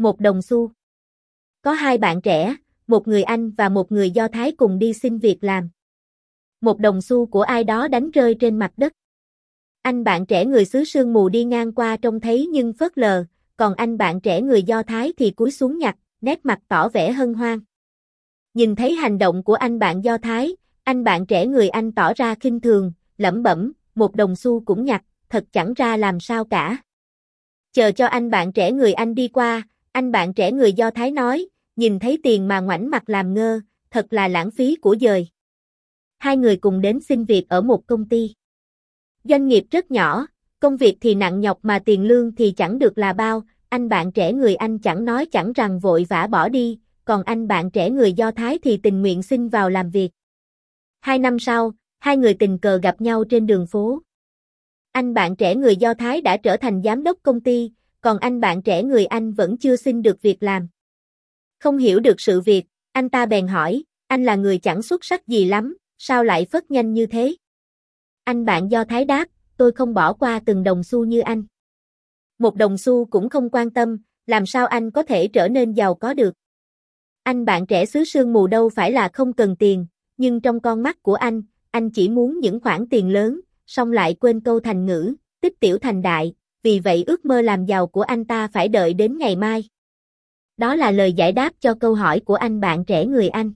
một đồng xu. Có hai bạn trẻ, một người Anh và một người Do Thái cùng đi xin việc làm. Một đồng xu của ai đó đánh rơi trên mặt đất. Anh bạn trẻ người xứ sương mù đi ngang qua trông thấy nhưng phớt lờ, còn anh bạn trẻ người Do Thái thì cúi xuống nhặt, nét mặt tỏ vẻ hân hoan. Nhìn thấy hành động của anh bạn Do Thái, anh bạn trẻ người Anh tỏ ra khinh thường, lẩm bẩm, một đồng xu cũng nhặt, thật chẳng ra làm sao cả. Chờ cho anh bạn trẻ người Anh đi qua, anh bạn trẻ người Do Thái nói, nhìn thấy tiền mà ngoảnh mặt làm ngơ, thật là lãng phí của dời. Hai người cùng đến xin việc ở một công ty. Doanh nghiệp rất nhỏ, công việc thì nặng nhọc mà tiền lương thì chẳng được là bao, anh bạn trẻ người Anh chẳng nói chẳng rằng vội vã bỏ đi, còn anh bạn trẻ người Do Thái thì tình nguyện xin vào làm việc. Hai năm sau, hai người tình cờ gặp nhau trên đường phố. Anh bạn trẻ người Do Thái đã trở thành giám đốc công ty, còn anh bạn trẻ người Anh vẫn chưa xin được việc làm. Không hiểu được sự việc, anh ta bèn hỏi, anh là người chẳng xuất sắc gì lắm, sao lại phất nhanh như thế? Anh bạn Do Thái đáp, tôi không bỏ qua từng đồng xu như anh. Một đồng xu cũng không quan tâm, làm sao anh có thể trở nên giàu có được? Anh bạn trẻ xứ sương mù đâu phải là không cần tiền, nhưng trong con mắt của anh, anh chỉ muốn những khoản tiền lớn, xong lại quên câu thành ngữ, tích tiểu thành đại, vì vậy ước mơ làm giàu của anh ta phải đợi đến ngày mai. Đó là lời giải đáp cho câu hỏi của anh bạn trẻ người Anh.